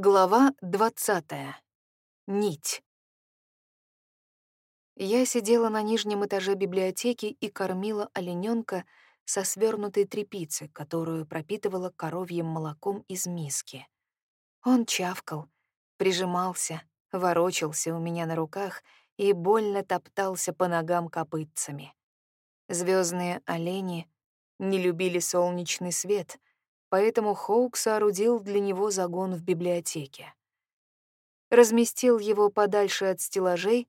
Глава 20. Нить. Я сидела на нижнем этаже библиотеки и кормила олененка со свернутой тряпицы, которую пропитывала коровьим молоком из миски. Он чавкал, прижимался, ворочался у меня на руках и больно топтался по ногам копытцами. Звездные олени не любили солнечный свет — поэтому Хоук соорудил для него загон в библиотеке. Разместил его подальше от стеллажей,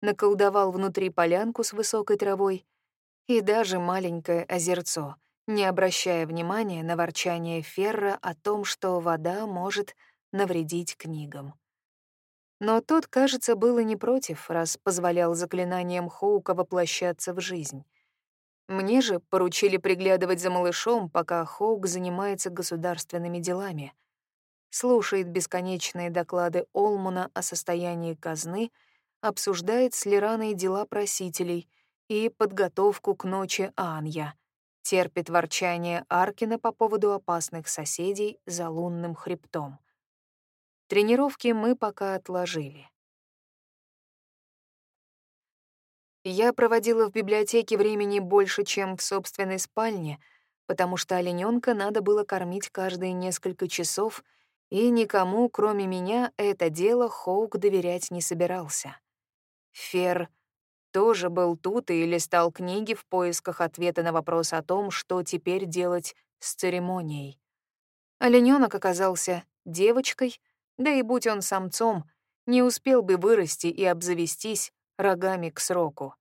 наколдовал внутри полянку с высокой травой и даже маленькое озерцо, не обращая внимания на ворчание Ферра о том, что вода может навредить книгам. Но тот, кажется, был и не против, раз позволял заклинаниям Хоука воплощаться в жизнь. Мне же поручили приглядывать за малышом, пока Хоук занимается государственными делами. Слушает бесконечные доклады Олмана о состоянии казны, обсуждает с Лираной дела просителей и подготовку к ночи Анья, терпит ворчание Аркина по поводу опасных соседей за лунным хребтом. Тренировки мы пока отложили. Я проводила в библиотеке времени больше, чем в собственной спальне, потому что олененка надо было кормить каждые несколько часов, и никому, кроме меня, это дело Хоук доверять не собирался. Фер тоже был тут и листал книги в поисках ответа на вопрос о том, что теперь делать с церемонией. Оленёнок оказался девочкой, да и будь он самцом, не успел бы вырасти и обзавестись рогами к сроку.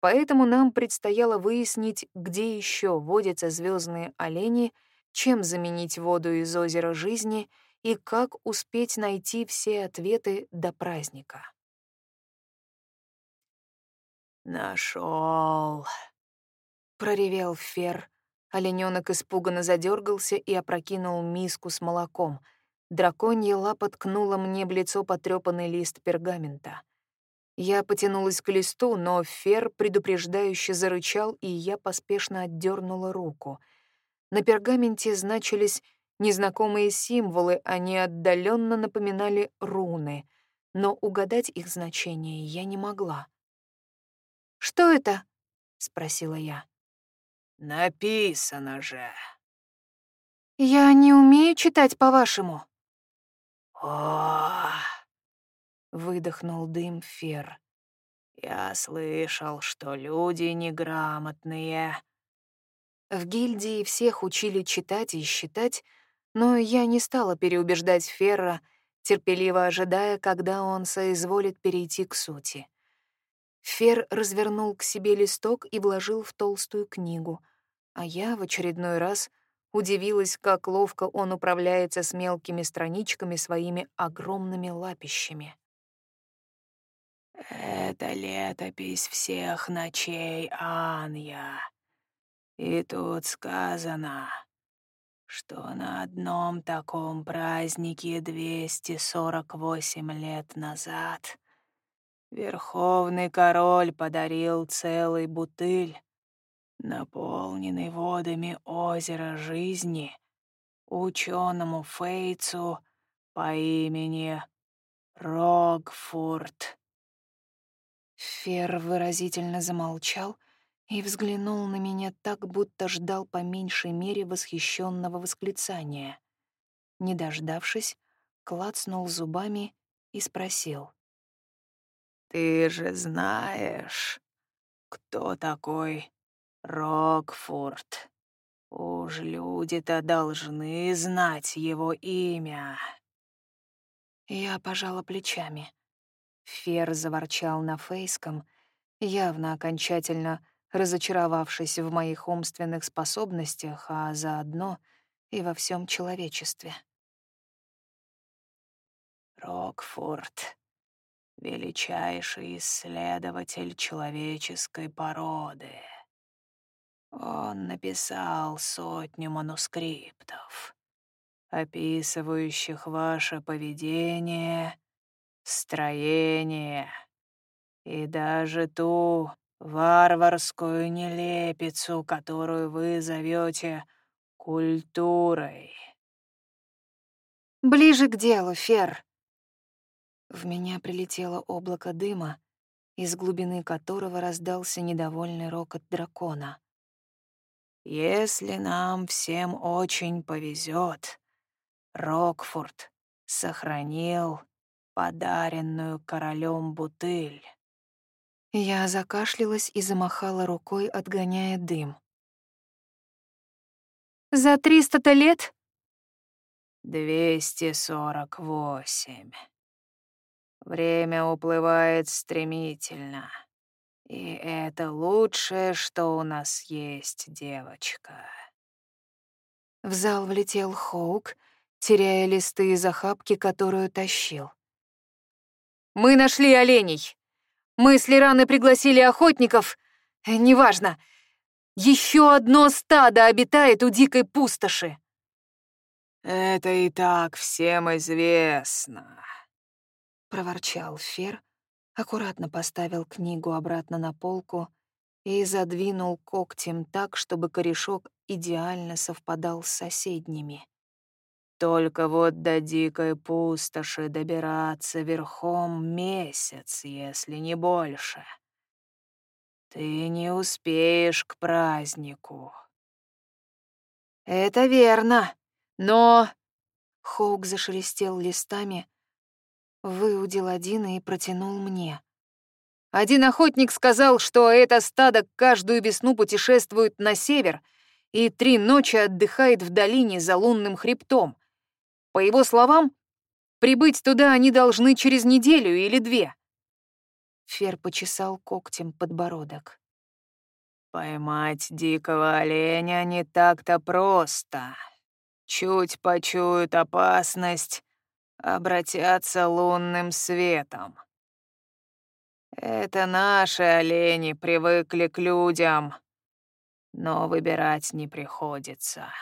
Поэтому нам предстояло выяснить, где еще водятся звездные олени, чем заменить воду из озера жизни и как успеть найти все ответы до праздника. Нашел, проревел Фер. Олененок испуганно задергался и опрокинул миску с молоком. Драконья лапа ткнула мне в лицо потрепанный лист пергамента. Я потянулась к листу, но Фер предупреждающе зарычал, и я поспешно отдернула руку. На пергаменте значились незнакомые символы, они отдаленно напоминали руны, но угадать их значение я не могла. «Что это?» — спросила я. «Написано же». «Я не умею читать, по-вашему». «О, выдохнул дым Фер. Я слышал, что люди неграмотные. В гильдии всех учили читать и считать, но я не стала переубеждать Ферра, терпеливо ожидая, когда он соизволит перейти к сути. Фер развернул к себе листок и вложил в толстую книгу, а я в очередной раз удивилась, как ловко он управляется с мелкими страничками своими огромными лапищами. Это летопись всех ночей Анья. И тут сказано, что на одном таком празднике 248 лет назад Верховный король подарил целый бутыль, наполненный водами озера жизни, ученому Фейцу по имени Рогфурт. Фер выразительно замолчал и взглянул на меня так, будто ждал по меньшей мере восхищенного восклицания. Не дождавшись, клацнул зубами и спросил. «Ты же знаешь, кто такой Рокфорд? Уж люди-то должны знать его имя». Я пожала плечами. Фер заворчал на фейском, явно окончательно разочаровавшись в моих умственных способностях, а заодно и во всем человечестве. Рокфорд — величайший исследователь человеческой породы. Он написал сотню манускриптов, описывающих ваше поведение строение и даже ту варварскую нелепицу, которую вы зовете культурой. Ближе к делу, Фер. В меня прилетело облако дыма, из глубины которого раздался недовольный рокот дракона. «Если нам всем очень повезет, Рокфорд сохранил подаренную королем бутыль». Я закашлялась и замахала рукой, отгоняя дым. «За триста-то лет?» «Двести сорок восемь. Время уплывает стремительно. И это лучшее, что у нас есть, девочка. В зал влетел Хоук, теряя листы из охапки, которую тащил. «Мы нашли оленей. Мы с Лираной пригласили охотников. Э, неважно. Еще одно стадо обитает у дикой пустоши». «Это и так всем известно», — проворчал Фер, аккуратно поставил книгу обратно на полку и задвинул когтем так, чтобы корешок идеально совпадал с соседними. Только вот до дикой пустоши добираться верхом месяц, если не больше. Ты не успеешь к празднику. Это верно, но... Хоук зашелестел листами, выудил один и протянул мне. Один охотник сказал, что это стадо каждую весну путешествует на север и три ночи отдыхает в долине за лунным хребтом. По его словам, прибыть туда они должны через неделю или две. Фер почесал когтем подбородок. «Поймать дикого оленя не так-то просто. Чуть почуют опасность, обратятся лунным светом. Это наши олени привыкли к людям, но выбирать не приходится.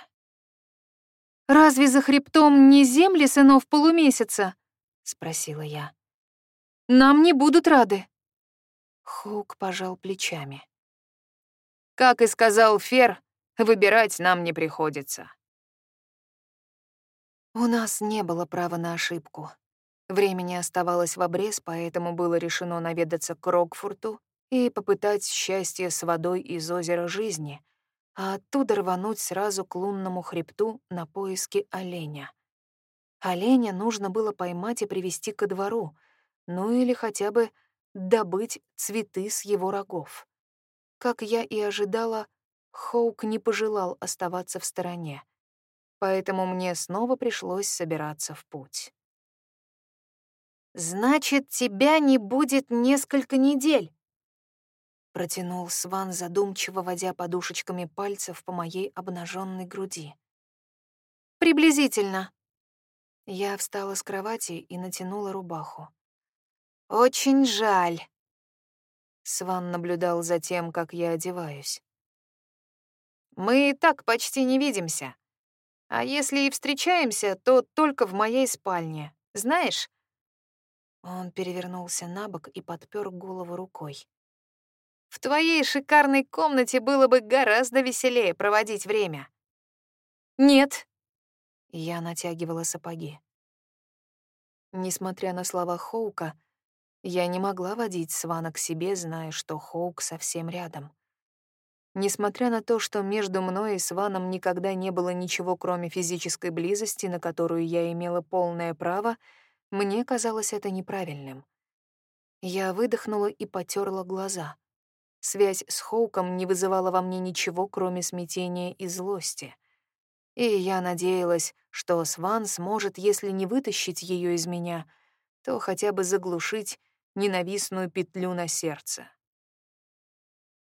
«Разве за хребтом не земли сынов полумесяца?» — спросила я. «Нам не будут рады». Хук пожал плечами. «Как и сказал Фер, выбирать нам не приходится. У нас не было права на ошибку. Времени оставалось в обрез, поэтому было решено наведаться к Рокфурту и попытать счастье с водой из озера жизни, а оттуда рвануть сразу к лунному хребту на поиски оленя. Оленя нужно было поймать и привести ко двору, ну или хотя бы добыть цветы с его рогов. Как я и ожидала, Хоук не пожелал оставаться в стороне поэтому мне снова пришлось собираться в путь. «Значит, тебя не будет несколько недель», — протянул Сван, задумчиво водя подушечками пальцев по моей обнаженной груди. «Приблизительно». Я встала с кровати и натянула рубаху. «Очень жаль». Сван наблюдал за тем, как я одеваюсь. «Мы и так почти не видимся», а если и встречаемся, то только в моей спальне. Знаешь?» Он перевернулся на бок и подпер голову рукой. «В твоей шикарной комнате было бы гораздо веселее проводить время». «Нет». Я натягивала сапоги. Несмотря на слова Хоука, я не могла водить Свана к себе, зная, что Хоук совсем рядом. Несмотря на то, что между мной и Сваном никогда не было ничего, кроме физической близости, на которую я имела полное право, мне казалось это неправильным. Я выдохнула и потерла глаза. Связь с Хоуком не вызывала во мне ничего, кроме смятения и злости. И я надеялась, что Сван сможет, если не вытащить ее из меня, то хотя бы заглушить ненавистную петлю на сердце.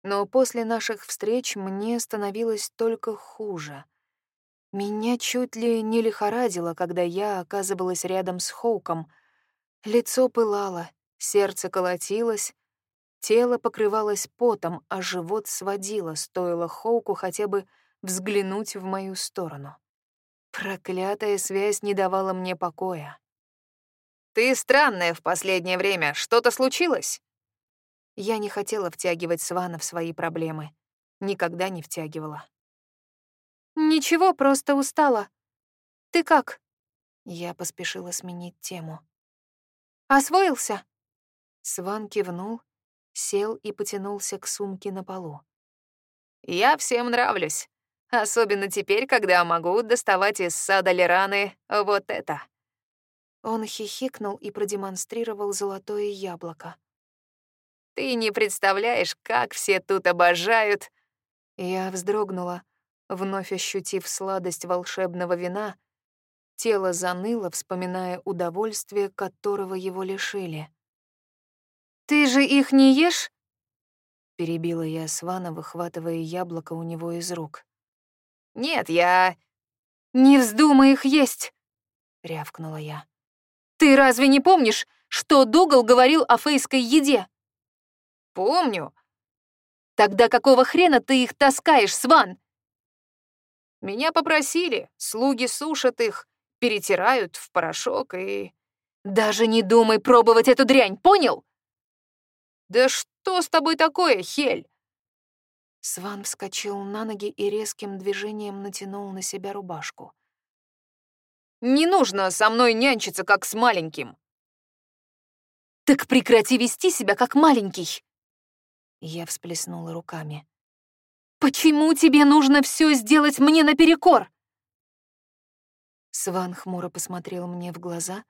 Но после наших встреч мне становилось только хуже. Меня чуть ли не лихорадило, когда я оказывалась рядом с Хоуком. Лицо пылало, сердце колотилось, тело покрывалось потом, а живот сводило, стоило Хоуку хотя бы взглянуть в мою сторону. Проклятая связь не давала мне покоя. «Ты странная в последнее время. Что-то случилось?» Я не хотела втягивать Свана в свои проблемы. Никогда не втягивала. «Ничего, просто устала. Ты как?» Я поспешила сменить тему. «Освоился?» Сван кивнул, сел и потянулся к сумке на полу. «Я всем нравлюсь. Особенно теперь, когда могу доставать из сада Лераны вот это». Он хихикнул и продемонстрировал золотое яблоко. «Ты не представляешь, как все тут обожают!» Я вздрогнула, вновь ощутив сладость волшебного вина. Тело заныло, вспоминая удовольствие, которого его лишили. «Ты же их не ешь?» Перебила я Свана, выхватывая яблоко у него из рук. «Нет, я...» «Не вздумай их есть!» — рявкнула я. «Ты разве не помнишь, что Дугал говорил о фейской еде?» «Помню». «Тогда какого хрена ты их таскаешь, Сван?» «Меня попросили, слуги сушат их, перетирают в порошок и...» «Даже не думай пробовать эту дрянь, понял?» «Да что с тобой такое, Хель?» Сван вскочил на ноги и резким движением натянул на себя рубашку. «Не нужно со мной нянчиться, как с маленьким!» «Так прекрати вести себя, как маленький!» Я всплеснула руками. «Почему тебе нужно все сделать мне наперекор?» Сван хмуро посмотрел мне в глаза,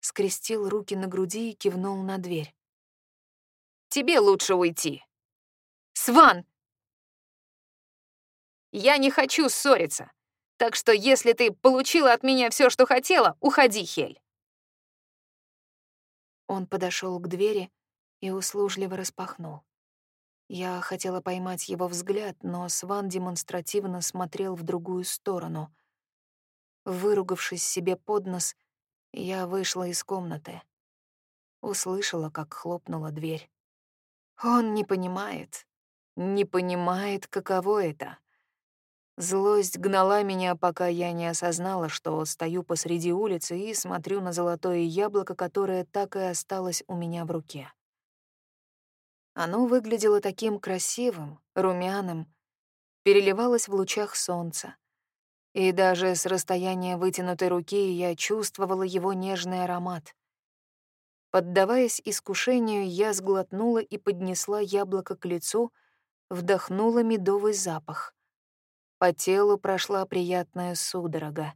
скрестил руки на груди и кивнул на дверь. Тебе лучше уйти. Сван! Я не хочу ссориться. Так что если ты получила от меня все, что хотела, уходи, Хель. Он подошел к двери и услужливо распахнул. Я хотела поймать его взгляд, но Сван демонстративно смотрел в другую сторону. Выругавшись себе под нос, я вышла из комнаты. Услышала, как хлопнула дверь. Он не понимает, не понимает, каково это. Злость гнала меня, пока я не осознала, что стою посреди улицы и смотрю на золотое яблоко, которое так и осталось у меня в руке. Оно выглядело таким красивым, румяным, переливалось в лучах солнца. И даже с расстояния вытянутой руки я чувствовала его нежный аромат. Поддаваясь искушению, я сглотнула и поднесла яблоко к лицу, вдохнула медовый запах. По телу прошла приятная судорога.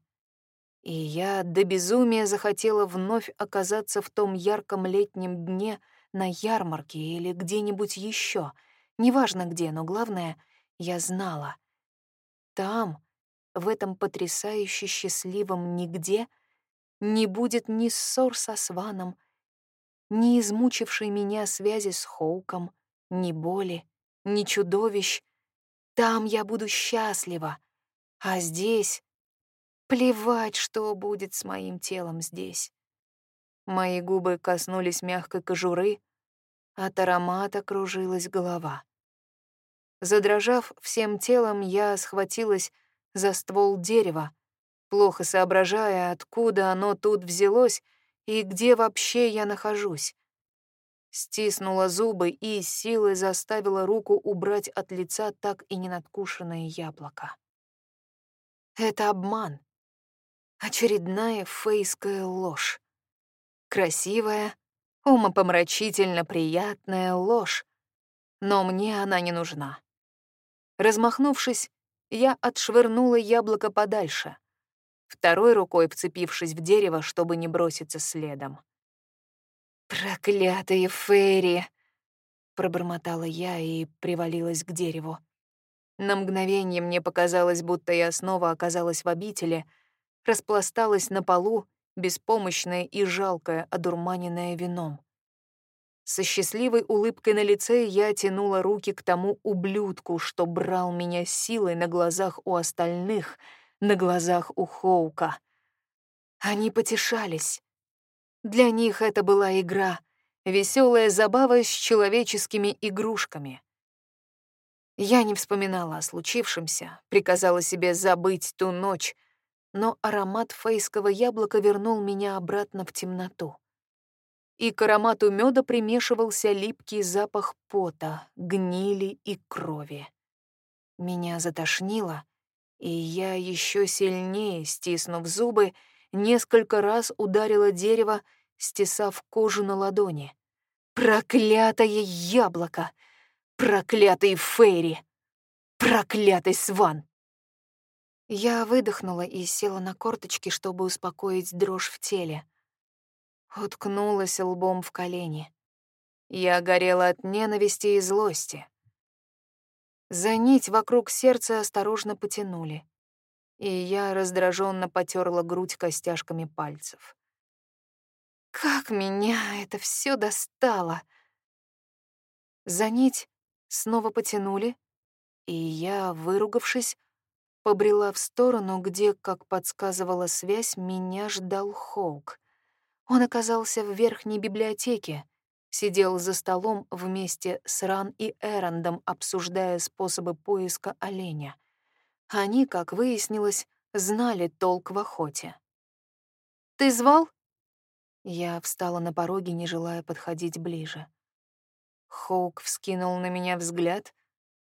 И я до безумия захотела вновь оказаться в том ярком летнем дне на ярмарке или где-нибудь еще, неважно где, но главное, я знала. Там, в этом потрясающе счастливом нигде, не будет ни ссор со Сваном, ни измучившей меня связи с Хоуком, ни боли, ни чудовищ. Там я буду счастлива, а здесь... Плевать, что будет с моим телом здесь. Мои губы коснулись мягкой кожуры, от аромата кружилась голова. Задрожав всем телом, я схватилась за ствол дерева, плохо соображая, откуда оно тут взялось и где вообще я нахожусь. Стиснула зубы и силой заставила руку убрать от лица так и не надкушенное яблоко. Это обман. Очередная фейская ложь. Красивая, умопомрачительно приятная ложь. Но мне она не нужна. Размахнувшись, я отшвырнула яблоко подальше — второй рукой вцепившись в дерево, чтобы не броситься следом. «Проклятые фейри!» — пробормотала я и привалилась к дереву. На мгновение мне показалось, будто я снова оказалась в обители, распласталась на полу, беспомощная и жалкая, одурманенная вином. Со счастливой улыбкой на лице я тянула руки к тому ублюдку, что брал меня силой на глазах у остальных — на глазах у Хоука. Они потешались. Для них это была игра, веселая забава с человеческими игрушками. Я не вспоминала о случившемся, приказала себе забыть ту ночь, но аромат фейского яблока вернул меня обратно в темноту. И к аромату меда примешивался липкий запах пота, гнили и крови. Меня затошнило, и я еще сильнее, стиснув зубы, несколько раз ударила дерево, стесав кожу на ладони. «Проклятое яблоко! Проклятый Фейри! Проклятый Сван!» Я выдохнула и села на корточки, чтобы успокоить дрожь в теле. Уткнулась лбом в колени. Я горела от ненависти и злости. За нить вокруг сердца осторожно потянули, и я раздраженно потерла грудь костяшками пальцев. Как меня это все достало! За нить снова потянули, и я, выругавшись, побрела в сторону, где, как подсказывала связь, меня ждал Хоук. Он оказался в верхней библиотеке, сидел за столом вместе с Ран и Эрондом, обсуждая способы поиска оленя. Они, как выяснилось, знали толк в охоте. «Ты звал?» Я встала на пороге, не желая подходить ближе. Хоук вскинул на меня взгляд,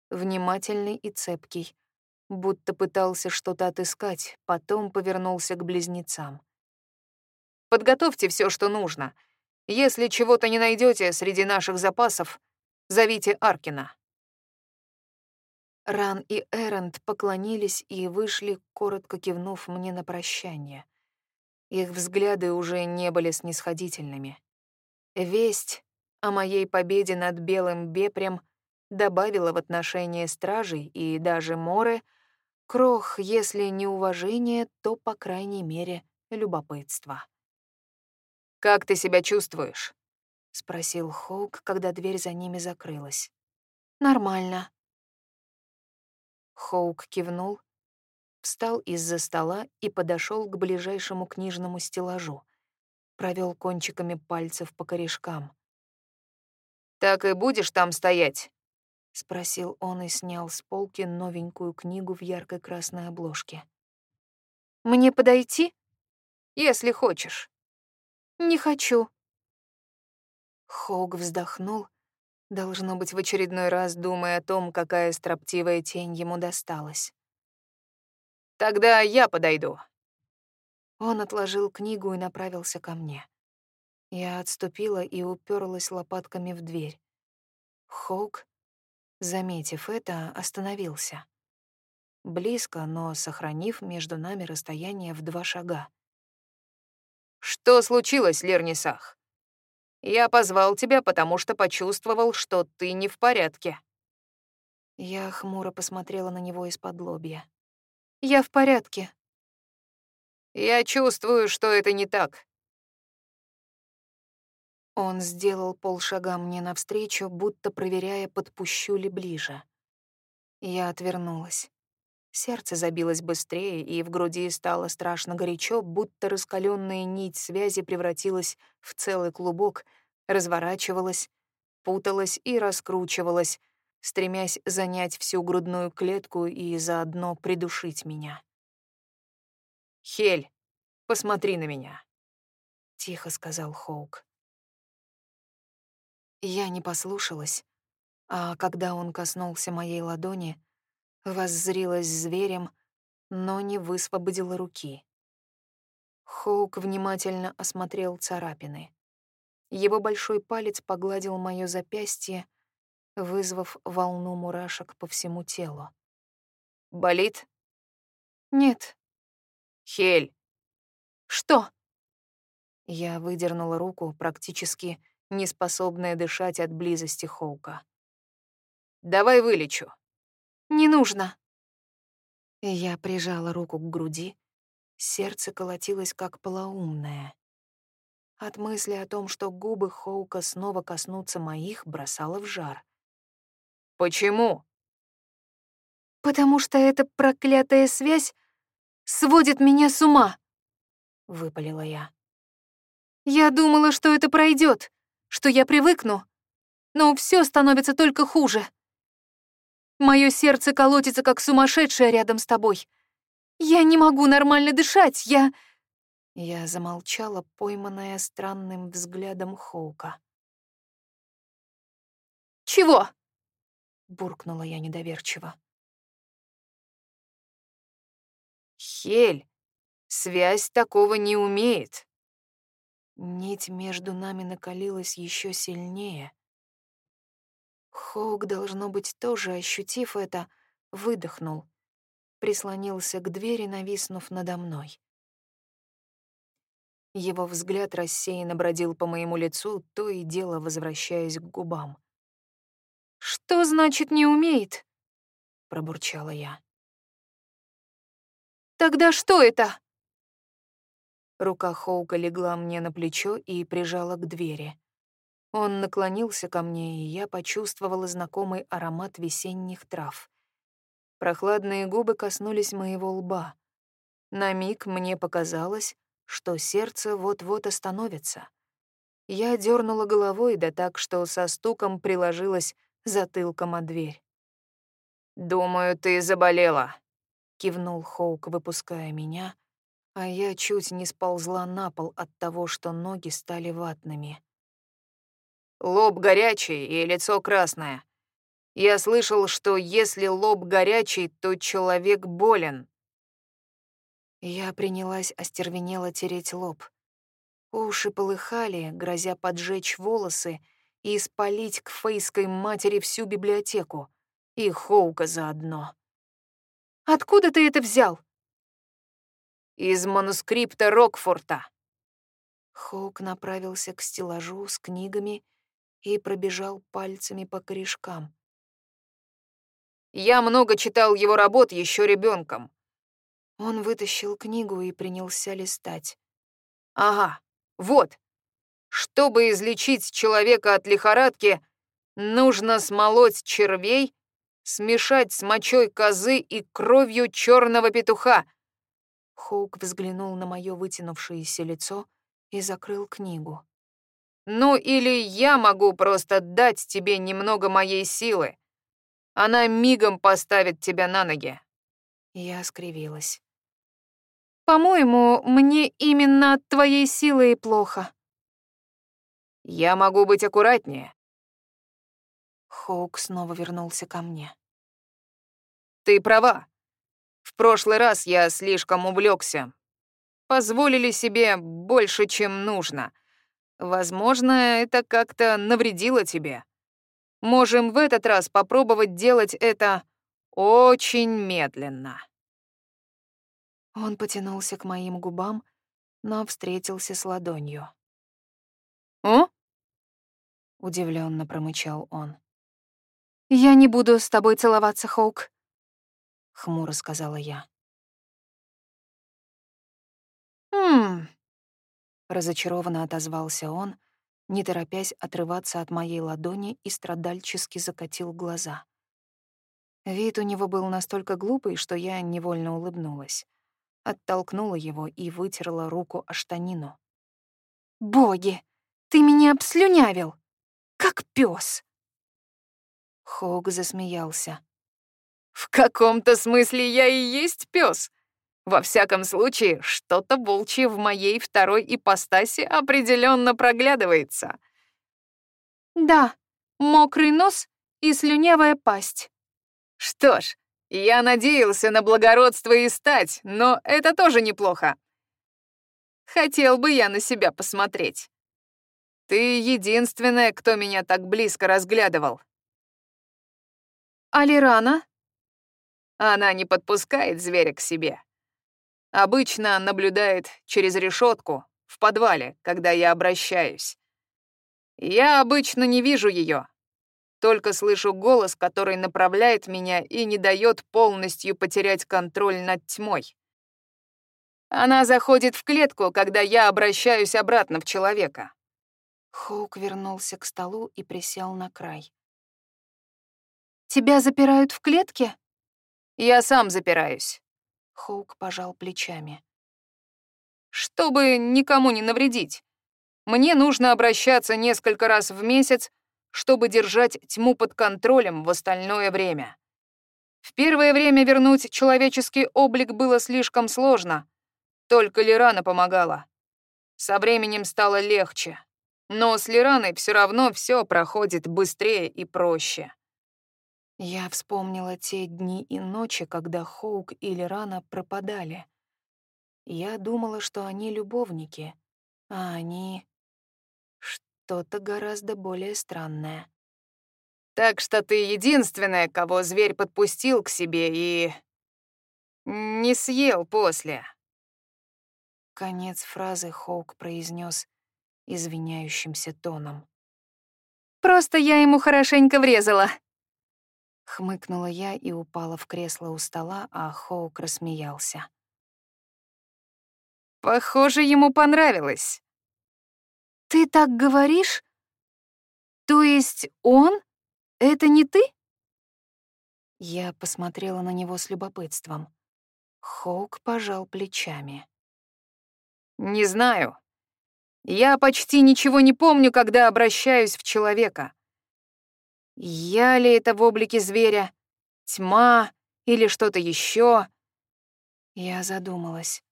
внимательный и цепкий, будто пытался что-то отыскать, потом повернулся к близнецам. «Подготовьте все, что нужно. Если чего-то не найдете среди наших запасов, зовите Аркина». Ран и Эренд поклонились и вышли, коротко кивнув мне на прощание. Их взгляды уже не были снисходительными. Весть о моей победе над Белым Бепрем добавила в отношение стражей и даже Море — Крох, если не уважение, то, по крайней мере, любопытство. «Как ты себя чувствуешь?» — спросил Хоук, когда дверь за ними закрылась. «Нормально». Хоук кивнул, встал из-за стола и подошел к ближайшему книжному стеллажу, провел кончиками пальцев по корешкам. «Так и будешь там стоять?» — спросил он и снял с полки новенькую книгу в яркой красной обложке. «Мне подойти?» «Если хочешь». «Не хочу». Хоук вздохнул, должно быть, в очередной раз думая о том, какая строптивая тень ему досталась. «Тогда я подойду». Он отложил книгу и направился ко мне. Я отступила и уперлась лопатками в дверь. Хоук заметив это, остановился. Близко, но сохранив между нами расстояние в два шага. «Что случилось, Лернисах? Я позвал тебя, потому что почувствовал, что ты не в порядке». Я хмуро посмотрела на него из-под лобья. «Я в порядке». «Я чувствую, что это не так. Он сделал полшага мне навстречу, будто проверяя, подпущу ли ближе. Я отвернулась. Сердце забилось быстрее, и в груди стало страшно горячо, будто раскаленная нить связи превратилась в целый клубок, разворачивалась, путалась и раскручивалась, стремясь занять всю грудную клетку и заодно придушить меня. «Хель, посмотри на меня», — тихо сказал Хоук. Я не послушалась, а когда он коснулся моей ладони, воззрилась зверем, но не высвободила руки. Хоук внимательно осмотрел царапины. Его большой палец погладил моё запястье, вызвав волну мурашек по всему телу. «Болит?» «Нет». «Хель!» «Что?» Я выдернула руку, практически не способная дышать от близости Хоука. «Давай вылечу». «Не нужно». Я прижала руку к груди, сердце колотилось как полоумное. От мысли о том, что губы Хоука снова коснутся моих, бросало в жар. «Почему?» «Потому что эта проклятая связь сводит меня с ума», — выпалила я. «Я думала, что это пройдет, что я привыкну, но все становится только хуже. Мое сердце колотится, как сумасшедшее рядом с тобой. Я не могу нормально дышать, я...» Я замолчала, пойманная странным взглядом Хоука. «Чего?» — буркнула я недоверчиво. «Хель!» Связь такого не умеет. Нить между нами накалилась еще сильнее. Хоук, должно быть, тоже ощутив это, выдохнул, прислонился к двери, нависнув надо мной. Его взгляд рассеянно бродил по моему лицу, то и дело возвращаясь к губам. «Что значит «не умеет»?» — пробурчала я. «Тогда что это?» Рука Хоука легла мне на плечо и прижала к двери. Он наклонился ко мне, и я почувствовала знакомый аромат весенних трав. Прохладные губы коснулись моего лба. На миг мне показалось, что сердце вот-вот остановится. Я дернула головой, да так, что со стуком приложилась затылком о дверь. «Думаю, ты заболела», — кивнул Хоук, выпуская меня, а я чуть не сползла на пол от того, что ноги стали ватными. «Лоб горячий и лицо красное. Я слышал, что если лоб горячий, то человек болен». Я принялась остервенело тереть лоб. Уши полыхали, грозя поджечь волосы и спалить к фейской матери всю библиотеку. И Хоука заодно. «Откуда ты это взял?» из манускрипта Рокфорта. Хоук направился к стеллажу с книгами и пробежал пальцами по корешкам. Я много читал его работ еще ребенком. Он вытащил книгу и принялся листать. Ага, вот. Чтобы излечить человека от лихорадки, нужно смолоть червей, смешать с мочой козы и кровью черного петуха — Хоук взглянул на мое вытянувшееся лицо и закрыл книгу. «Ну или я могу просто дать тебе немного моей силы. Она мигом поставит тебя на ноги». Я скривилась. «По-моему, мне именно от твоей силы и плохо». «Я могу быть аккуратнее». Хоук снова вернулся ко мне. «Ты права. В прошлый раз я слишком увлекся. Позволили себе больше, чем нужно. Возможно, это как-то навредило тебе. Можем в этот раз попробовать делать это очень медленно. Он потянулся к моим губам, но встретился с ладонью. «О?» — удивленно промычал он. «Я не буду с тобой целоваться, Хоук хмуро сказала я. «Хм...» — разочарованно отозвался он, не торопясь отрываться от моей ладони и страдальчески закатил глаза. Вид у него был настолько глупый, что я невольно улыбнулась. Оттолкнула его и вытерла руку о штанину. «Боги, ты меня обслюнявил! Как пес! Хог засмеялся. В каком-то смысле я и есть пес. Во всяком случае, что-то волчье в моей второй ипостаси определенно проглядывается. Да, мокрый нос и слюнявая пасть. Что ж, я надеялся на благородство и стать, но это тоже неплохо. Хотел бы я на себя посмотреть. Ты единственная, кто меня так близко разглядывал. Алирана? Она не подпускает зверя к себе. Обычно наблюдает через решетку в подвале, когда я обращаюсь. Я обычно не вижу ее, только слышу голос, который направляет меня и не дает полностью потерять контроль над тьмой. Она заходит в клетку, когда я обращаюсь обратно в человека. Хоук вернулся к столу и присел на край. «Тебя запирают в клетке?» Я сам запираюсь. Хоук пожал плечами. Чтобы никому не навредить. Мне нужно обращаться несколько раз в месяц, чтобы держать тьму под контролем в остальное время. В первое время вернуть человеческий облик было слишком сложно. Только Лирана помогала. Со временем стало легче. Но с Лираной все равно все проходит быстрее и проще. Я вспомнила те дни и ночи, когда Хоук или Рана пропадали. Я думала, что они любовники, а они... Что-то гораздо более странное. Так что ты единственная, кого зверь подпустил к себе и... не съел после. Конец фразы Хоук произнес извиняющимся тоном. «Просто я ему хорошенько врезала». Хмыкнула я и упала в кресло у стола, а Хоук рассмеялся. «Похоже, ему понравилось». «Ты так говоришь? То есть он? Это не ты?» Я посмотрела на него с любопытством. Хоук пожал плечами. Не знаю. Я почти ничего не помню, когда обращаюсь в человека. Я ли это в облике зверя, тьма или что-то еще? Я задумалась.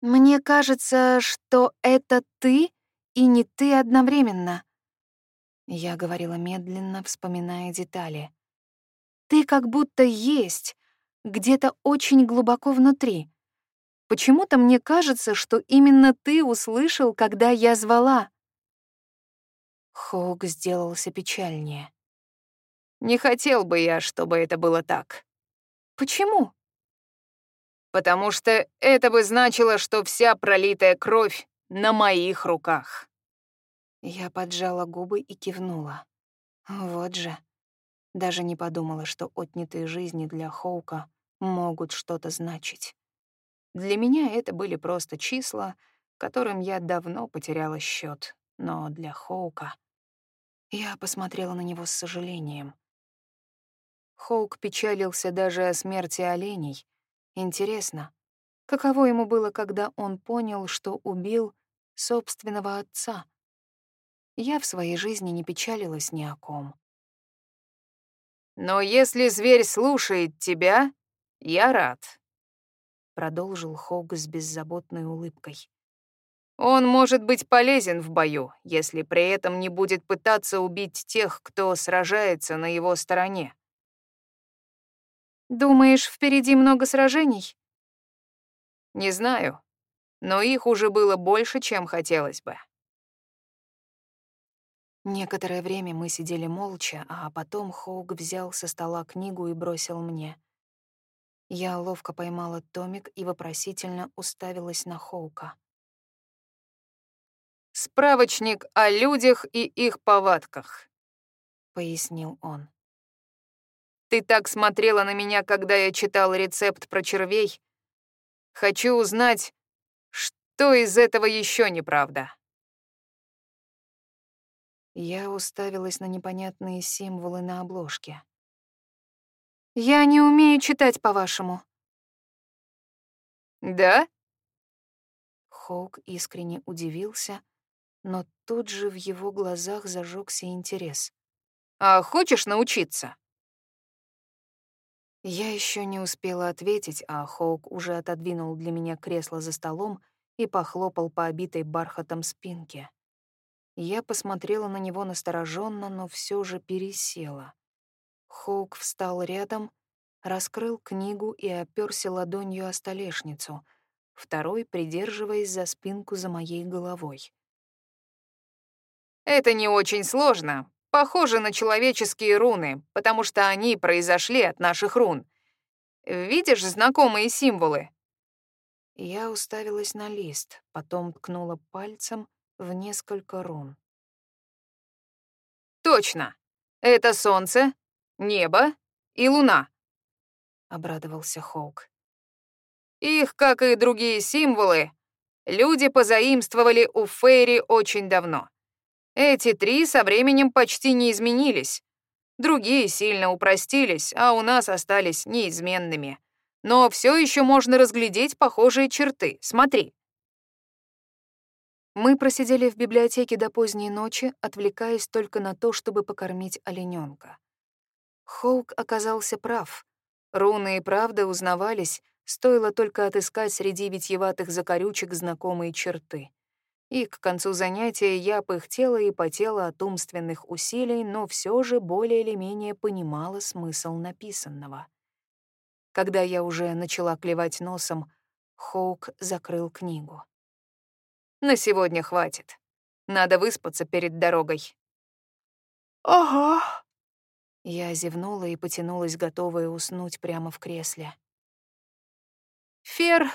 Мне кажется, что это ты и не ты одновременно. Я говорила медленно, вспоминая детали. Ты как будто есть, где-то очень глубоко внутри. Почему-то мне кажется, что именно ты услышал, когда я звала. Хоук сделался печальнее. Не хотел бы я, чтобы это было так. Почему? Потому что это бы значило, что вся пролитая кровь на моих руках. Я поджала губы и кивнула. Вот же. Даже не подумала, что отнятые жизни для Хоука могут что-то значить. Для меня это были просто числа, которым я давно потеряла счет, но для Хоука... Я посмотрела на него с сожалением. Хоук печалился даже о смерти оленей. Интересно, каково ему было, когда он понял, что убил собственного отца? Я в своей жизни не печалилась ни о ком. «Но если зверь слушает тебя, я рад», продолжил Хог с беззаботной улыбкой. Он может быть полезен в бою, если при этом не будет пытаться убить тех, кто сражается на его стороне. Думаешь, впереди много сражений? Не знаю, но их уже было больше, чем хотелось бы. Некоторое время мы сидели молча, а потом Хоук взял со стола книгу и бросил мне. Я ловко поймала томик и вопросительно уставилась на Хоука. «Справочник о людях и их повадках», — пояснил он. «Ты так смотрела на меня, когда я читал рецепт про червей. Хочу узнать, что из этого еще неправда». Я уставилась на непонятные символы на обложке. Я не умею читать, по-вашему. Да? Хоук искренне удивился, но тут же в его глазах зажегся интерес. А хочешь научиться? Я еще не успела ответить, а Хоук уже отодвинул для меня кресло за столом и похлопал по обитой бархатом спинке. Я посмотрела на него настороженно, но все же пересела. Хоук встал рядом, раскрыл книгу и оперся ладонью о столешницу, второй придерживаясь за спинку за моей головой. «Это не очень сложно. Похоже на человеческие руны, потому что они произошли от наших рун. Видишь знакомые символы?» Я уставилась на лист, потом ткнула пальцем в несколько рун. «Точно! Это солнце, небо и луна», — обрадовался Хоук. «Их, как и другие символы, люди позаимствовали у Фейри очень давно. Эти три со временем почти не изменились. Другие сильно упростились, а у нас остались неизменными. Но все еще можно разглядеть похожие черты. Смотри». Мы просидели в библиотеке до поздней ночи, отвлекаясь только на то, чтобы покормить олененка. Хоук оказался прав. Руны и правда узнавались, стоило только отыскать среди витьеватых закорючек знакомые черты. И к концу занятия я пыхтела и потела от умственных усилий, но все же более или менее понимала смысл написанного. Когда я уже начала клевать носом, Хоук закрыл книгу. «На сегодня хватит. Надо выспаться перед дорогой». «Ага». Я зевнула и потянулась, готовая уснуть прямо в кресле. «Фер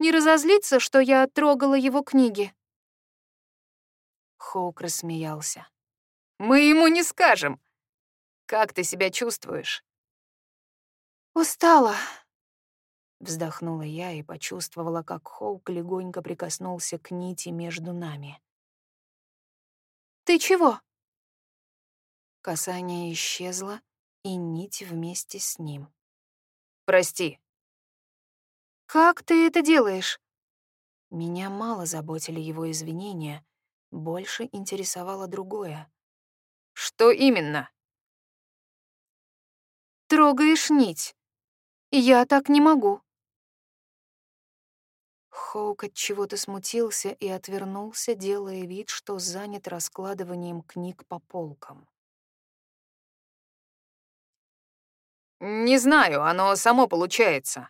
не разозлится, что я трогала его книги?» Хоук рассмеялся. «Мы ему не скажем. Как ты себя чувствуешь?» «Устала», — вздохнула я и почувствовала, как Хоук легонько прикоснулся к нити между нами. «Ты чего?» Касание исчезло, и нить вместе с ним. «Прости». «Как ты это делаешь?» Меня мало заботили его извинения, больше интересовало другое. «Что именно?» «Трогаешь нить. Я так не могу». Хоук от чего-то смутился и отвернулся, делая вид, что занят раскладыванием книг по полкам. «Не знаю, оно само получается».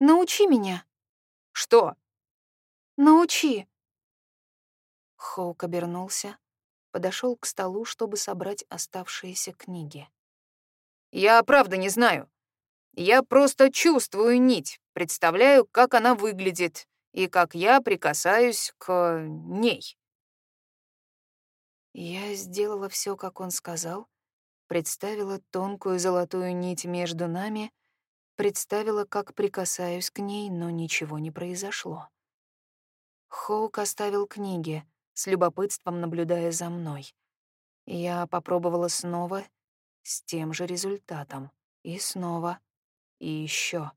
«Научи меня». «Что?» «Научи». Хоук обернулся, подошел к столу, чтобы собрать оставшиеся книги. «Я правда не знаю. Я просто чувствую нить, представляю, как она выглядит и как я прикасаюсь к ней». Я сделала все, как он сказал, представила тонкую золотую нить между нами, представила, как прикасаюсь к ней, но ничего не произошло. Хоук оставил книги, с любопытством наблюдая за мной. Я попробовала снова с тем же результатом. И снова. И еще.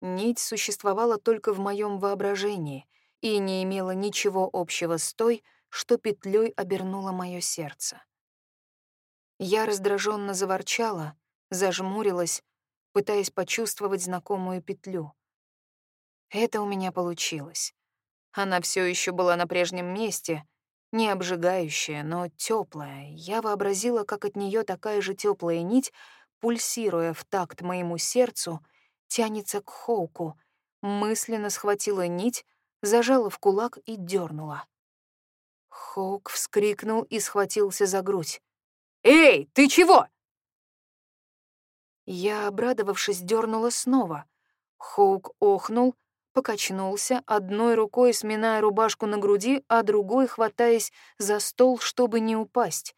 Нить существовала только в моем воображении и не имела ничего общего с той, что петлей обернуло мое сердце. Я раздраженно заворчала, зажмурилась, пытаясь почувствовать знакомую петлю. Это у меня получилось. Она все еще была на прежнем месте, не обжигающая, но теплая. Я вообразила, как от нее такая же теплая нить, пульсируя в такт моему сердцу, тянется к Хоуку. Мысленно схватила нить, зажала в кулак и дернула. Хоук вскрикнул и схватился за грудь. «Эй, ты чего?» Я, обрадовавшись, дернула снова. Хоук охнул, покачнулся, одной рукой сминая рубашку на груди, а другой хватаясь за стол, чтобы не упасть.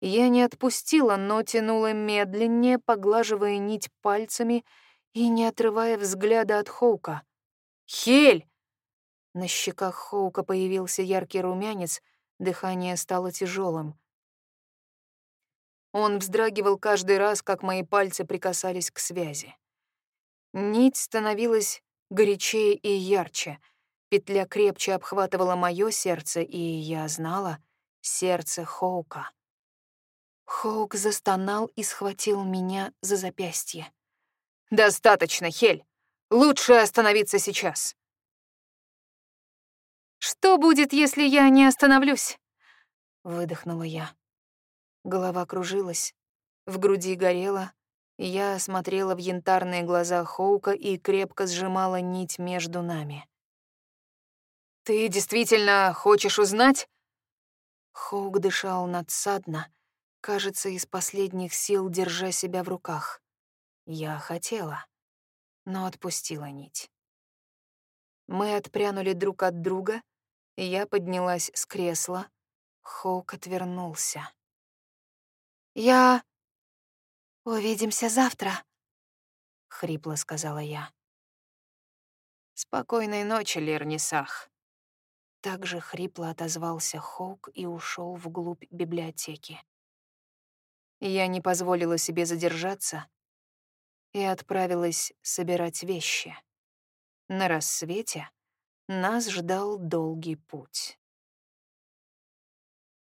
Я не отпустила, но тянула медленнее, поглаживая нить пальцами и не отрывая взгляда от Хоука. «Хель!» На щеках Хоука появился яркий румянец, дыхание стало тяжелым. Он вздрагивал каждый раз, как мои пальцы прикасались к связи. Нить становилась горячее и ярче. Петля крепче обхватывала мое сердце, и я знала — сердце Хоука. Хоук застонал и схватил меня за запястье. «Достаточно, Хель. Лучше остановиться сейчас». «Что будет, если я не остановлюсь?» — выдохнула я. Голова кружилась, в груди горела, я смотрела в янтарные глаза Хоука и крепко сжимала нить между нами. «Ты действительно хочешь узнать?» Хоук дышал надсадно, кажется, из последних сил держа себя в руках. Я хотела, но отпустила нить. Мы отпрянули друг от друга, я поднялась с кресла, Хоук отвернулся. «Я... увидимся завтра», — хрипло сказала я. «Спокойной ночи, Лернисах». Так же хрипло отозвался Хоук и ушел вглубь библиотеки. Я не позволила себе задержаться и отправилась собирать вещи. На рассвете нас ждал долгий путь.